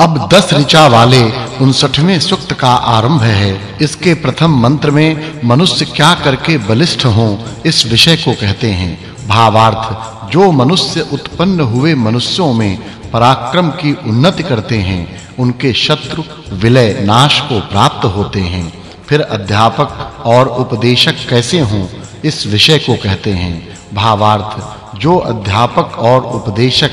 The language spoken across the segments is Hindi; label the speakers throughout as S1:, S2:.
S1: अब दस ऋचा वाले 59वें सूक्त का आरंभ है। इसके प्रथम मंत्र में मनुष्य क्या करके बलिष्ठ हों, इस विषय को कहते हैं। भावार्थ, जो मनुष्य उत्पन्न हुए मनुष्यों में पराक्रम की उन्नति करते हैं, उनके शत्रु विलय नाश को प्राप्त होते हैं। फिर अध्यापक और उपदेशक कैसे हों, इस विषय को कहते हैं। भावार्थ जो अध्यापक और उपदेशक,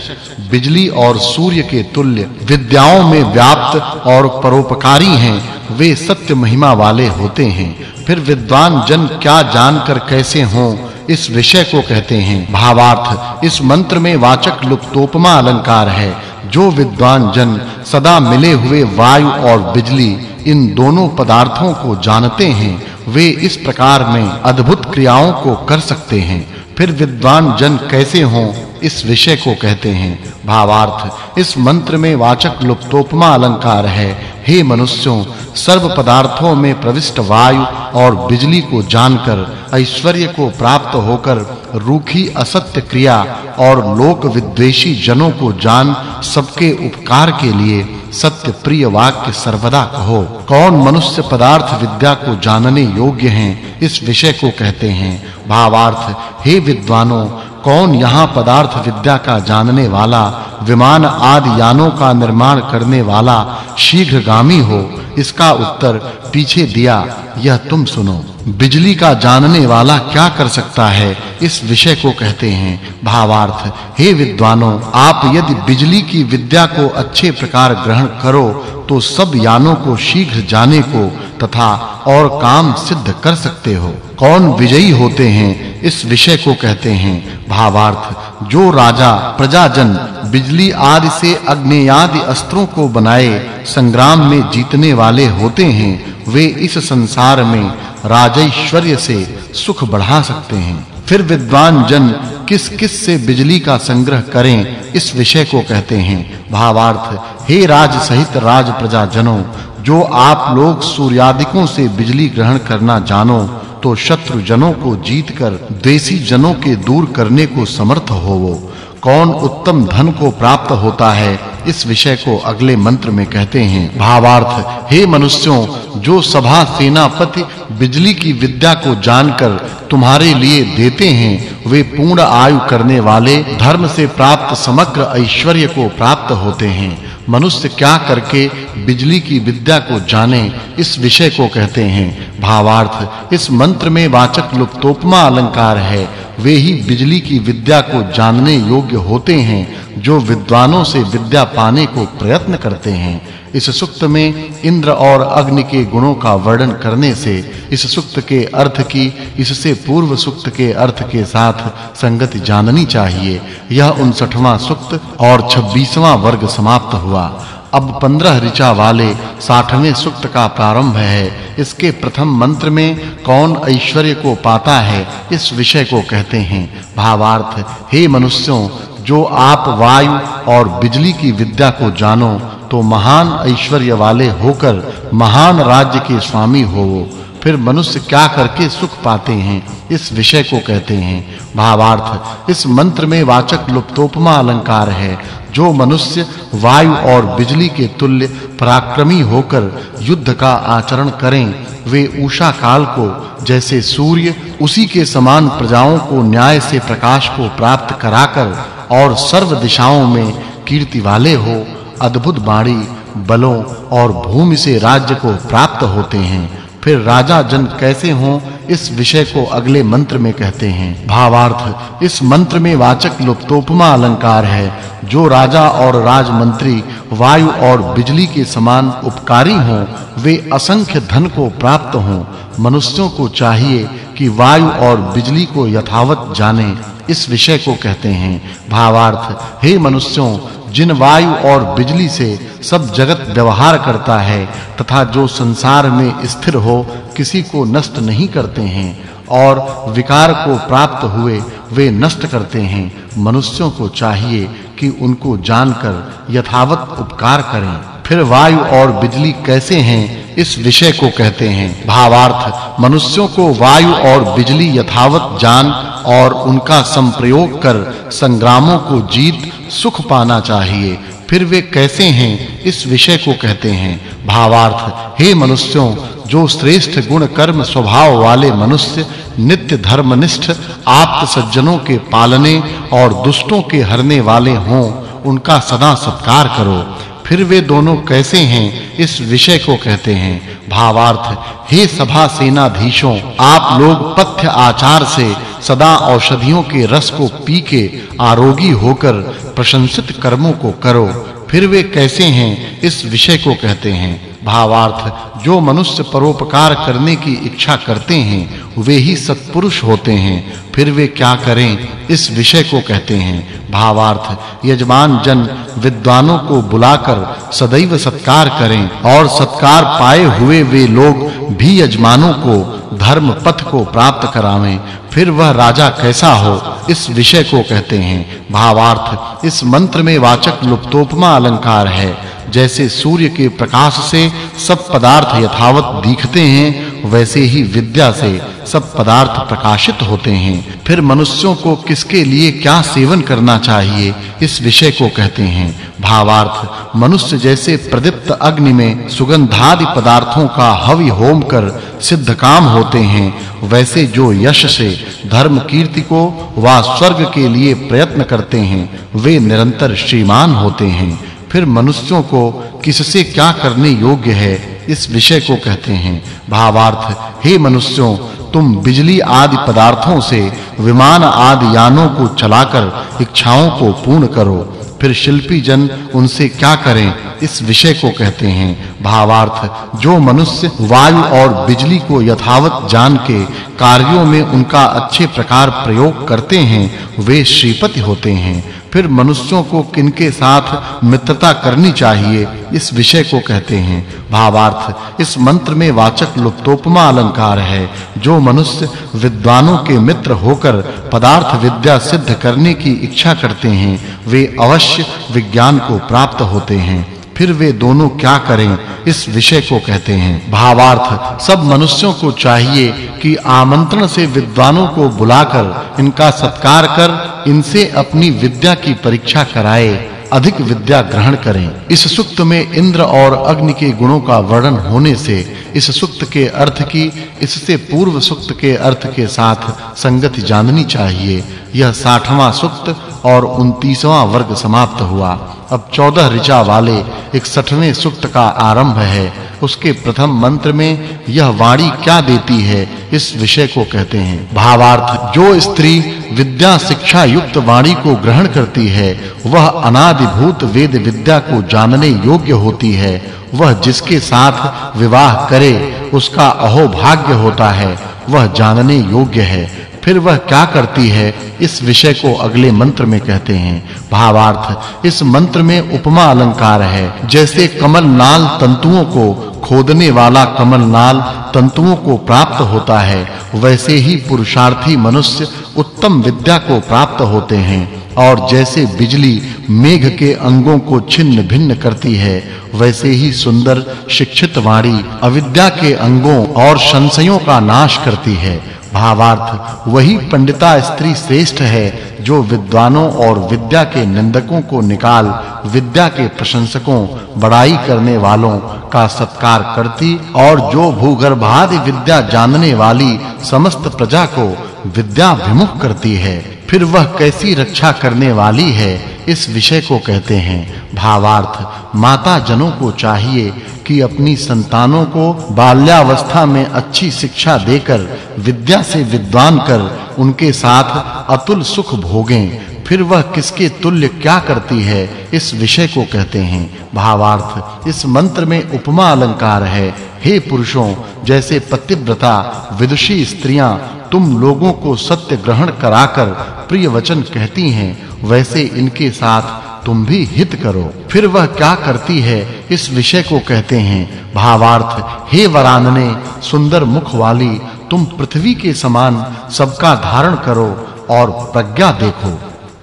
S1: बिजली और सूर्य के तुल्य, विद्याओं में व्याप्त और परोपकारी हैं, वे सत्य महिमा वाले होते हैं। फिर विद्वान जन क्या जानकर कैसे हों, इस विषय को कहते हैं। भावार्थ, इस मंत्र में वाचक् लुप्तोपमा अलंकार है। जो विद्वान जन सदा मिले हुए वायु और बिजली, इन दोनों पदार्थों को जानते हैं। वे इस प्रकार में अद्भुत क्रियाओं को कर सकते हैं। फिर विद्वान जन कैसे हों, इस विषय को कहते हैं। भावार्थ, इस मंत्र में वाचक् लुप्तोपमा अलंकार है। हे मनुष्यों, सर्व पदार्थों में प्रविष्ट वायु और बिजली को जानकर, ऐश्वर्य को प्राप्त होकर, रूखी असत्य क्रिया और लोक विद्वेषी जनों को जान, सबके उपकार के लिए सत्य प्रिय वाक्य सर्वदा कहो, कौन मनुष्य पदार्थ विद्या को जानने योग्य हैं, इस विषय को कहते हैं। भावार्थ, हे विद्वानों, कौन यहाँ पदार्थ विद्या का जानने वाला, विमान आदि यानों का निर्माण करने वाला शीघ्रगामी हो? इसका उत्तर पीछे दिया, यह तुम सुनो। बिजली का जानने वाला क्या कर सकता है? इस विषय को कहते हैं, भावार्थ, हे विद्वानों, आप यदि बिजली की विद्या को अच्छे प्रकार ग्रहण करो तो सब यानों को शीघ्र जाने को तथा और काम सिद्ध कर सकते हो। कौन विजयी होते हैं, इस विषय को कहते हैं, भावार्थ, जो राजा, प्रजाजन, बिजली आदि से अग्नि आदि अस्त्रों को बनाए, संग्राम में जीतने वाले होते हैं, वे इस संसार में राजैश्वर्य से सुख बढ़ा सकते हैं। फिर विद्वान जन किस किस से बिजली का संग्रह करें, इस विषय को कहते हैं। भावार्थ, हे राज सहित राज प्रजा जनों जो आप लोग सूर्यादिकों से बिजली ग्रहण करना जानो तो शत्रु जनों को जीतकर देसी जनों के दूर करने को समर्थ होवो। कौन उत्तम धन को प्राप्त होता है इस विषय को अगले मंत्र में कहते हैं, भावार्थ, हे मनुष्यों, जो सभा सेनापति बिजली की विद्या को जानकर तुम्हारे लिए देते हैं, वे पूर्ण आयु करने वाले, धर्म से प्राप्त समग्र ऐश्वर्य को प्राप्त होते हैं। मनुष्य क्या करके बिजली की विद्या को जाने, इस विषय को कहते हैं। भावार्थ, इस मंत्र में वाचक् लुप्तोपमा अलंकार है। वे ही बिजली की विद्या को जानने योग्य होते हैं, जो विद्वानों से विद्या पाने को प्रयत्न करते हैं। इस सुक्त में इंद्र और अग्नि के गुणों का वर्णन करने से इस सुक्त के अर्थ की, इससे पूर्व सुक्त के अर्थ के साथ संगति जाननी चाहिए। यह 59वां सुक्त और 26वां वर्ग समाप्त हुआ। अब 15 ऋचा वाले 60वें सुक्त का प्रारंभ है। इसके प्रथम मंत्र में कौन ऐश्वर्य को पाता है, इस विषय को कहते हैं। भावार्थ, हे मनुष्यों, जो आप वायु और बिजली की विद्या को जानो तो महान ऐश्वर्य वाले होकर महान राज्य के स्वामी होवो फिर मनुष्य क्या करके सुख पाते हैं, इस विषय को कहते हैं। भावार्थ, इस मंत्र में वाचक् लुप्तोपमा अलंकार है। जो मनुष्य वायु और बिजली के तुल्य पराक्रमी होकर युद्ध का आचरण करें, वे उषा काल को, जैसे सूर्य, उसी के समान प्रजाओं को न्याय से प्रकाश को प्राप्त कराकर और सर्व दिशाओं में कीर्ति वाले हो। अद्भुत बाणी, बलों और भूमि से राज्य को प्राप्त होते हैं। फिर राजा जन कैसे हों, इस विषय को अगले मंत्र में कहते हैं। भावार्थ, इस मंत्र में वाचक् लुप्तोपमा अलंकार है, जो राजा और राजमंत्री, वायु और बिजली के समान उपकारी हों, वे असंख्य धन को प्राप्त हों। मनुष्यों को चाहिए कि वायु और बिजली को यथावत जाने। इस विषय को कहते हैं, भावार्थ, हे मनुष्यों, जिन वायु और बिजली से सब जगत व्यवहार करता है, तथा जो संसार में स्थिर हो, किसी को नष्ट नहीं करते हैं, और विकार को प्राप्त हुए, वे नष्ट करते हैं, मनुष्यों को चाहिए कि उनको जानकर यथावत उपकार करें। फिर वायु और बिजली कैसे हैं इस विषय को कहते हैं, भावार्थ, मनुष्यों को वायु और बिजली यथावत जान और उनका संप्रयोग कर संग्रामों को जीत, सुख पाना चाहिए। फिर वे कैसे हैं, इस विषय को कहते हैं, भावार्थ, हे मनुष्यों, जो श्रेष्ठ गुण कर्म स्वभाव वाले मनुष्य, नित्य धर्मनिष्ठ आप्त सज्जनों के पालने और दुष्टों के हरने वाले हों, उनका सदा सत्कार करो। फिर वे दोनों कैसे हैं, इस विषय को कहते हैं। भावार्थ, हे सभा सेनाधीशों, आप लोग पथ्य आचार से सदा औषधियों के रस को पी के आरोगी होकर प्रशंसित कर्मों को करो। फिर वे कैसे हैं, इस विषय को कहते हैं। भावार्थ, जो मनुष्य परोपकार करने की इच्छा करते हैं, वे ही सत्पुरुष होते हैं। फिर वे क्या करें? इस विषय को कहते हैं। भावार्थ, यजमान जन, विद्वानों को बुलाकर सदैव सत्कार करें और सत्कार पाए हुए वे लोग भी यजमानों को, धर्म पथ को प्राप्त करावें। फिर वह राजा कैसा हो? इस विषय को कहते हैं। भावार्थ, इस मंत्र में वाचक् लुप्तोपमा अलंकार है। जैसे सूर्य के प्रकाश से सब पदार्थ यथावत दिखते हैं, वैसे ही विद्या से सब पदार्थ प्रकाशित होते हैं। फिर मनुष्यों को किसके लिए क्या सेवन करना चाहिए, इस विषय को कहते हैं। भावार्थ, मनुष्य जैसे प्रदीप्त अग्नि में सुगंधादि पदार्थों का हवि होम कर सिद्ध काम होते हैं, वैसे जो यश से धर्म कीर्ति को वा स्वर्ग के लिए प्रयत्न करते हैं, वे निरंतर श्रीमान होते हैं। फिर मनुष्यों को किससे क्या करने योग्य है, इस विषय को कहते हैं। भावार्थ, हे मनुष्यों, तुम बिजली आदि पदार्थों से विमान आदि यानों को चलाकर इच्छाओं को पूर्ण करो। फिर शिल्पी जन उनसे क्या करें, इस विषय को कहते हैं। भावार्थ, जो मनुष्य वायु और बिजली को यथावत जान के कार्यों में उनका अच्छे प्रकार प्रयोग करते हैं, वे श्रीपति होते हैं। फिर मनुष्यों को किनके साथ मित्रता करनी चाहिए, इस विषय को कहते हैं। भावार्थ, इस मंत्र में वाचक् लुप्तोपमा अलंकार है। जो मनुष्य विद्वानों के मित्र होकर पदार्थ विद्या सिद्ध करने की इच्छा करते हैं, वे अवश्य विज्ञान को प्राप्त होते हैं। फिर वे दोनों क्या करें? इस विषय को कहते हैं। भावार्थ, सब मनुष्यों को चाहिए कि आमंत्रण से विद्वानों को बुलाकर इनका सत्कार कर, इनसे अपनी विद्या की परीक्षा कराए, अधिक विद्या ग्रहण करें। इस सुक्त में इंद्र और अग्नि के गुणों का वर्णन होने से, इस सुक्त के अर्थ की, इससे पूर्व सुक्त के अर्थ के साथ संगति जाननी चाहिए। यह 60वां सुक्त और 29वां वर्ग समाप्त हुआ। अब 14 ऋचा वाले 61वें सुक्त का आरंभ है। उसके प्रथम मंत्र में यह वाणी क्या देती है, इस विषय को कहते हैं। भावार्थ, जो स्त्री विद्या शिक्षा युक्त वाणी को ग्रहण करती है, वह अनादिभूत वेद विद्या को जानने योग्य होती है। वह जिसके साथ विवाह करे, उसका अहोभाग्य होता है, वह जानने योग्य है। फिर वह क्या करती है, इस विषय को अगले मंत्र में कहते हैं। भावार्थ, इस मंत्र में उपमा अलंकार है। जैसे कमल नाल तंतुओं को खोदने वाला कमल नाल तंतुओं को प्राप्त होता है, वैसे ही पुरुषार्थी मनुष्य उत्तम विद्या को प्राप्त होते हैं। और जैसे बिजली मेघ के अंगों को छिन्न भिन्न करती है, वैसे ही सुंदर शिक्षित वाणी अविद्या के अंगों और संशयों का नाश करती है। भावार्थ। वही पंडिता स्त्री श्रेष्ठ है, जो विद्वानों और विद्या के निंदकों को निकाल, विद्या के प्रशंसकों, बड़ाई करने वालों का सत्कार करती और जो भूगर्भादि विद्या जानने वाली समस्त प्रजा को विद्या विमुख करती है। फिर वह कैसी रक्षा करने वाली है, इस विषय को कहते हैं भावार्थ। माता जनों को चाहिए कि अपनी संतानों को बाल्यावस्था में अच्छी शिक्षा देकर, विद्या से विद्वान कर, उनके साथ अतुल सुख भोगें। फिर वह किसके तुल्य क्या करती है, इस विषय को कहते हैं। भावार्थ, इस मंत्र में उपमा अलंकार है। हे पुरुषों, जैसे पतिव्रता, विदुषी स्त्रियाँ, तुम लोगों को सत्य ग्रहण कराकर प्रिय वचन कहती हैं, वैसे इनके साथ तुम भी हित करो। फिर वह क्या करती है, इस विषय को कहते हैं, भावार्थ, हे वरानने, सुंदर मुख वाली तुम पृथ्वी के समान सबका धारण करो और प्रज्ञा देखो।